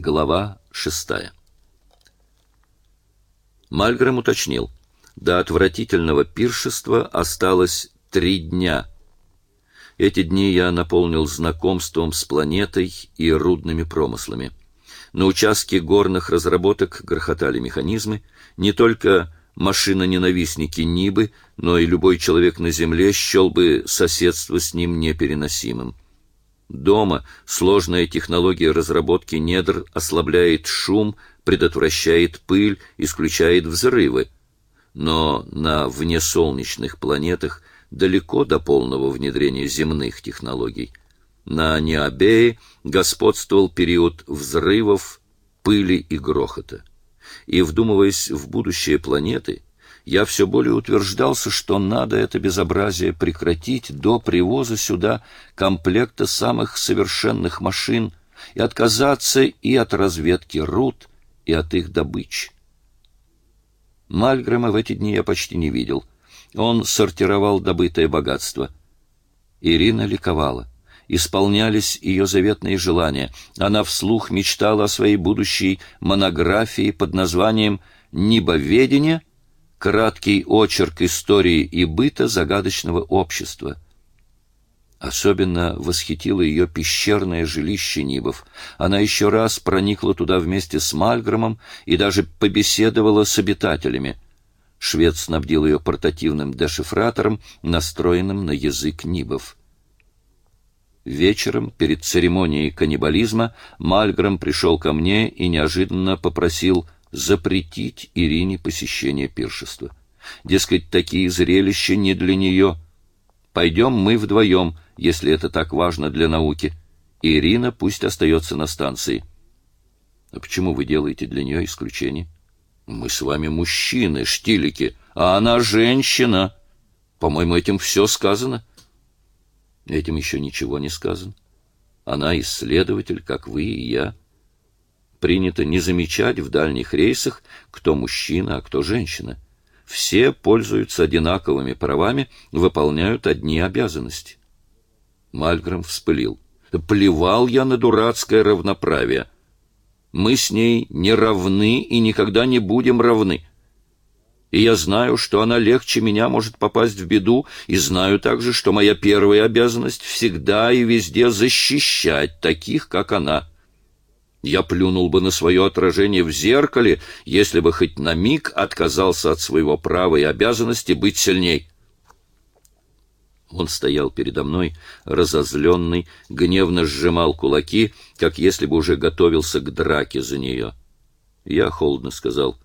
Глава шестая. Мальгрэм уточнил. До отвратительного пиршества осталось три дня. Эти дни я наполнил знакомством с планетой и рудными промыслами. На участке горных разработок грохотали механизмы, не только машиноненавистники Нибы, но и любой человек на Земле счел бы соседство с ним непереносимым. Дома сложная технология разработки недр ослабляет шум, предотвращает пыль, исключает взрывы. Но на внесолнечных планетах далеко до полного внедрения земных технологий. На Необее господствовал период взрывов, пыли и грохота. И, вдумываясь в будущее планеты, я все более утверждался, что надо это безобразие прекратить до привоза сюда комплекта самых совершенных машин и отказаться и от разведки руд, и от их добычи. Мальгрэма в эти дни я почти не видел. Он сортировал добытое богатство. Ирина ликовала. Исполнялись ее заветные желания. Она вслух мечтала о своей будущей монографии под названием «Небоведение» краткий очерк истории и быта загадочного общества. Особенно восхитило ее пещерное жилище Нибов. Она еще раз проникла туда вместе с Мальгромом и даже побеседовала с обитателями. Швед снабдил ее портативным дешифратором, настроенным на язык Нибов. Вечером, перед церемонией каннибализма, Мальгром пришел ко мне и неожиданно попросил — запретить Ирине посещение пиршества. Дескать, такие зрелища не для нее. Пойдем мы вдвоем, если это так важно для науки. Ирина пусть остается на станции. А почему вы делаете для нее исключение? Мы с вами мужчины, штилики, а она женщина. По-моему, этим все сказано. Этим еще ничего не сказано. Она исследователь, как вы и я принято не замечать в дальних рейсах, кто мужчина, а кто женщина. Все пользуются одинаковыми правами, выполняют одни обязанности. Мальграм вспылил. Плевал я на дурацкое равноправие. Мы с ней не равны и никогда не будем равны. И я знаю, что она легче меня может попасть в беду, и знаю также, что моя первая обязанность всегда и везде защищать таких, как она. Я плюнул бы на свое отражение в зеркале, если бы хоть на миг отказался от своего права и обязанности быть сильней. Он стоял передо мной, разозленный, гневно сжимал кулаки, как если бы уже готовился к драке за нее. Я холодно сказал,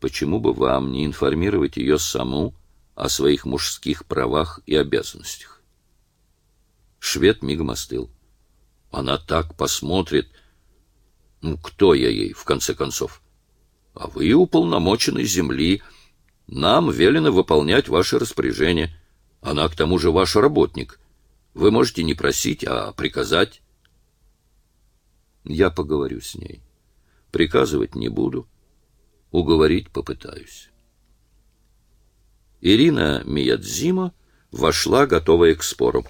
почему бы вам не информировать ее саму о своих мужских правах и обязанностях? Швед мигом остыл. Она так посмотрит, кто я ей, в конце концов? А вы уполномоченный земли. Нам велено выполнять ваши распоряжения. Она, к тому же, ваш работник. Вы можете не просить, а приказать. Я поговорю с ней. Приказывать не буду. Уговорить попытаюсь. Ирина Миядзима вошла, готовая к спору.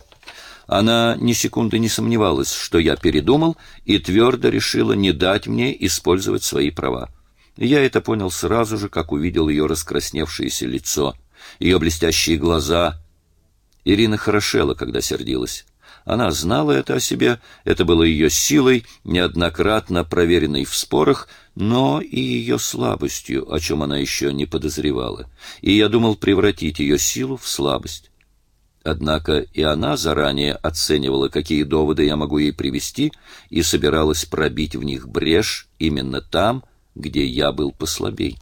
Она ни секунды не сомневалась, что я передумал, и твердо решила не дать мне использовать свои права. Я это понял сразу же, как увидел ее раскрасневшееся лицо, ее блестящие глаза. Ирина хорошела, когда сердилась. Она знала это о себе, это было ее силой, неоднократно проверенной в спорах, но и ее слабостью, о чем она еще не подозревала. И я думал превратить ее силу в слабость. Однако и она заранее оценивала, какие доводы я могу ей привести, и собиралась пробить в них брешь именно там, где я был послабей.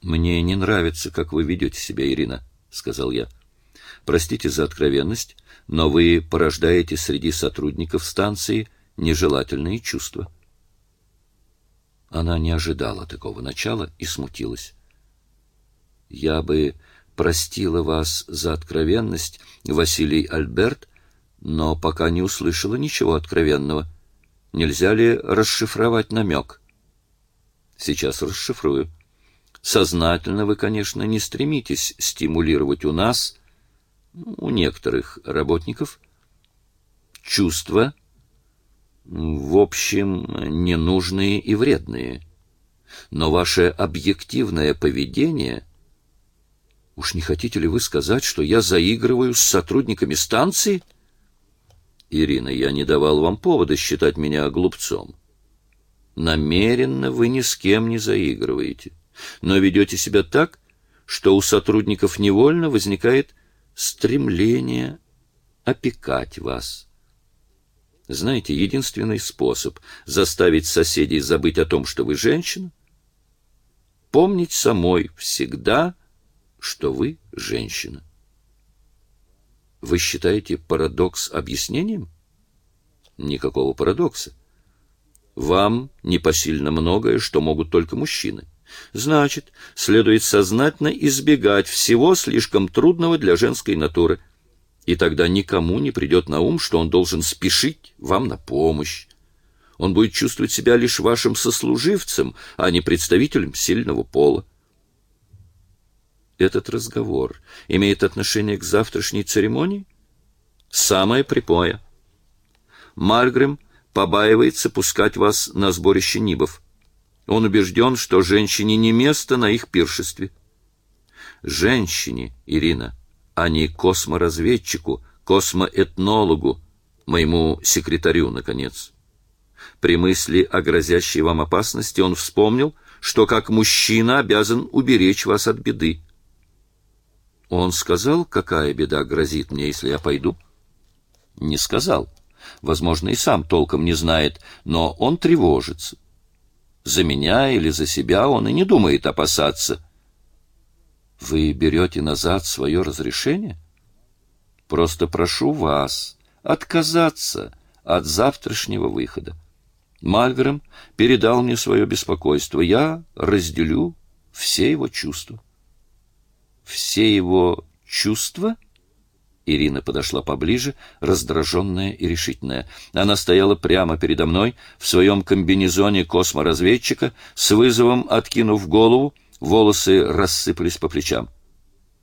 «Мне не нравится, как вы ведете себя, Ирина», — сказал я. «Простите за откровенность, но вы порождаете среди сотрудников станции нежелательные чувства». Она не ожидала такого начала и смутилась. «Я бы простила вас за откровенность, Василий Альберт, но пока не услышала ничего откровенного. Нельзя ли расшифровать намек? Сейчас расшифрую. Сознательно вы, конечно, не стремитесь стимулировать у нас, у некоторых работников, чувства, В общем, ненужные и вредные. Но ваше объективное поведение... Уж не хотите ли вы сказать, что я заигрываю с сотрудниками станции? Ирина, я не давал вам повода считать меня глупцом. Намеренно вы ни с кем не заигрываете, но ведете себя так, что у сотрудников невольно возникает стремление опекать вас. Знаете, единственный способ заставить соседей забыть о том, что вы женщина, помнить самой всегда, что вы женщина. Вы считаете парадокс объяснением? Никакого парадокса. Вам непосильно многое, что могут только мужчины. Значит, следует сознательно избегать всего слишком трудного для женской натуры. И тогда никому не придет на ум, что он должен спешить вам на помощь. Он будет чувствовать себя лишь вашим сослуживцем, а не представителем сильного пола. Этот разговор имеет отношение к завтрашней церемонии? Самое прямое. Маргрем побаивается пускать вас на сборище Нибов. Он убежден, что женщине не место на их пиршестве. Женщине, Ирина, а не косморазведчику, космоэтнологу, моему секретарю, наконец. При мысли о грозящей вам опасности он вспомнил, что как мужчина обязан уберечь вас от беды. Он сказал, какая беда грозит мне, если я пойду? Не сказал. Возможно, и сам толком не знает, но он тревожится. За меня или за себя он и не думает опасаться. Вы берете назад свое разрешение? Просто прошу вас отказаться от завтрашнего выхода. Мальгрэм передал мне свое беспокойство. Я разделю все его чувства. Все его чувства? Ирина подошла поближе, раздраженная и решительная. Она стояла прямо передо мной в своем комбинезоне косморазведчика, с вызовом откинув голову, волосы рассыпались по плечам.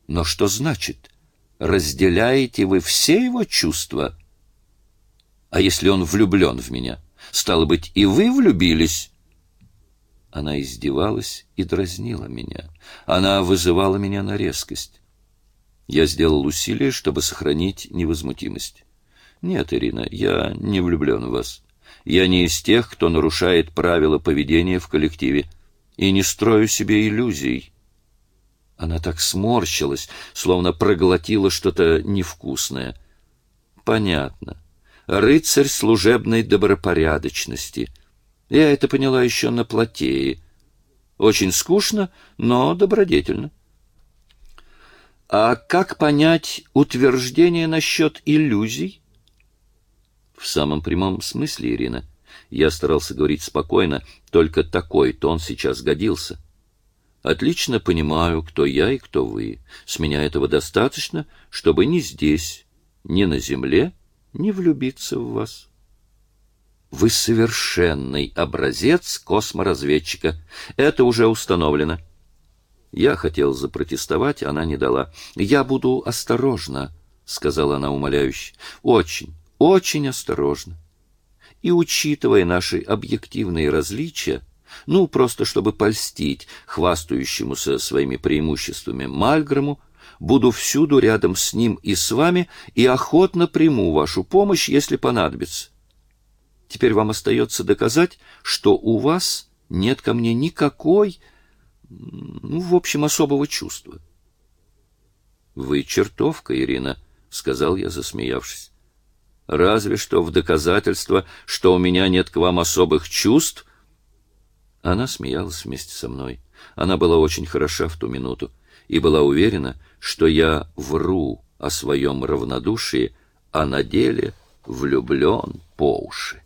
Но что значит? Разделяете вы все его чувства? А если он влюблен в меня? Стало быть, и вы влюбились? Она издевалась и дразнила меня. Она вызывала меня на резкость. Я сделал усилие, чтобы сохранить невозмутимость. Нет, Ирина, я не влюблен в вас. Я не из тех, кто нарушает правила поведения в коллективе, и не строю себе иллюзий. Она так сморщилась, словно проглотила что-то невкусное. Понятно. Рыцарь служебной добропорядочности. Я это поняла еще на плотее. Очень скучно, но добродетельно. А как понять утверждение насчет иллюзий? В самом прямом смысле, Ирина. Я старался говорить спокойно, только такой тон сейчас годился. Отлично понимаю, кто я и кто вы. С меня этого достаточно, чтобы ни здесь, ни на земле не влюбиться в вас. Вы совершенный образец косморазведчика. Это уже установлено. Я хотел запротестовать, она не дала. «Я буду осторожна», — сказала она умоляюще. «Очень, очень осторожно. И учитывая наши объективные различия, ну, просто чтобы польстить хвастающемуся своими преимуществами Мальгрому, буду всюду рядом с ним и с вами и охотно приму вашу помощь, если понадобится. Теперь вам остается доказать, что у вас нет ко мне никакой ну, в общем, особого чувства. Вы чертовка, Ирина, сказал я, засмеявшись. Разве что в доказательство, что у меня нет к вам особых чувств. Она смеялась вместе со мной. Она была очень хороша в ту минуту и была уверена, что я вру о своем равнодушии, а на деле влюблен по уши.